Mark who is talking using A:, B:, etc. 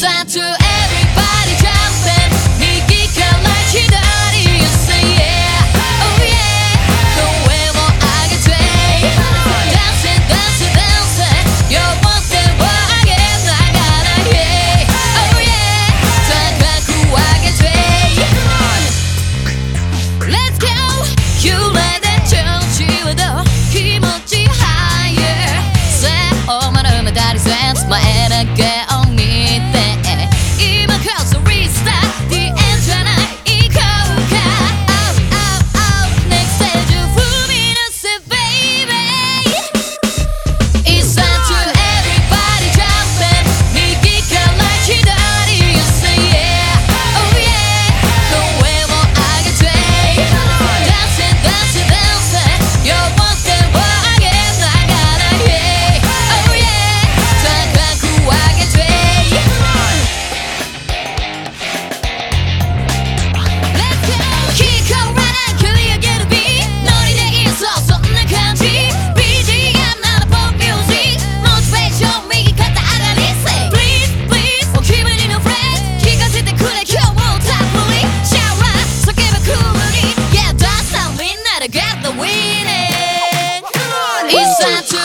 A: Listen to every Santa.